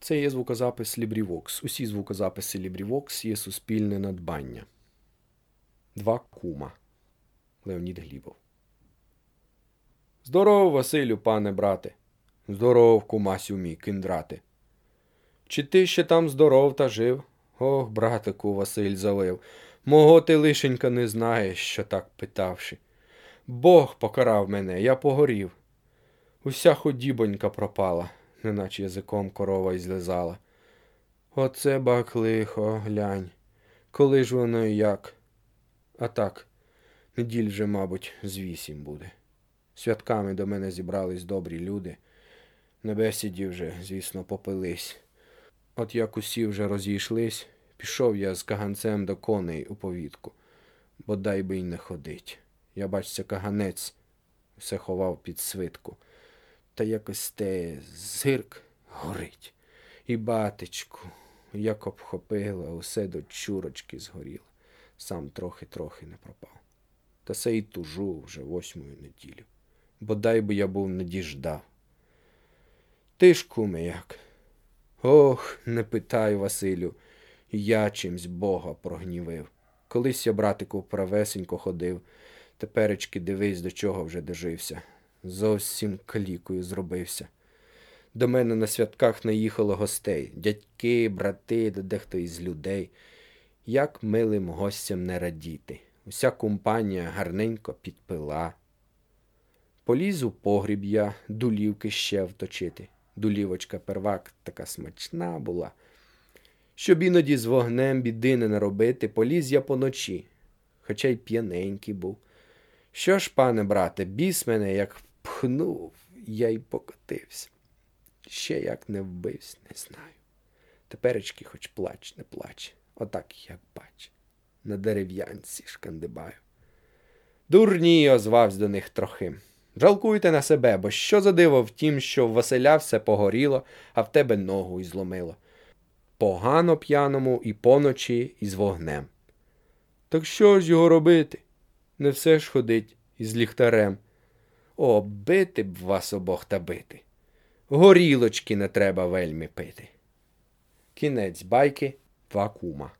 Це є звукозапис LibriVox. Усі звукозаписи LibriVox є суспільне надбання. Два кума. Леонід Глібов. Здоров, Василю, пане брате. Здоров, кумасю мій, киндрати. Чи ти ще там здоров та жив? Ох, братику, Василь завив. Мого ти лишенька не знаєш, що так питавши. Бог покарав мене, я погорів. Уся ходібонька пропала, неначе язиком корова й злизала. Оце бак лихо, глянь. Коли ж воно і як? А так, неділь вже, мабуть, з вісім буде. Святками до мене зібрались добрі люди. На бесіді вже, звісно, попились. От як усі вже розійшлись, пішов я з каганцем до коней у повітку, бодай би й не ходить. Я, бачся, каганець все ховав під свитку. Та якось те зирк горить. І батечку, як обхопила, усе до чурочки згоріло. Сам трохи-трохи не пропав. Та се й тужу вже восьмою неділю. Бодай би я був не діждав. Ти ж, куме, як? Ох, не питай, Василю, я чимсь Бога прогнівив. Колись я, братику, правесенько ходив, теперечки дивись, до чого вже дожився. Зовсім калікою зробився. До мене на святках наїхало гостей, дядьки, брати, дехто із людей. Як милим гостям не радіти. Уся компанія гарненько підпила. Поліз у погріб я, дулівки ще вточити. Дулівочка первак така смачна була. Щоб іноді з вогнем біди не наробити, поліз я поночі, хоча й п'яненький був. Що ж, пане брате, біс мене, як пхнув, я й покотився. Ще як не вбився, не знаю. Теперечки хоч плач, не плач, отак, як бач, на дерев'янці шкандибаю. Дурні, озвався до них трохи. Жалкуйте на себе, бо що за диво в тім, що в Василя все погоріло, а в тебе ногу й зломило. Погано п'яному і поночі, і з вогнем. Так що ж його робити? Не все ж ходить із ліхтарем. О, бити б вас обох та бити. Горілочки не треба вельми пити. Кінець байки вакума.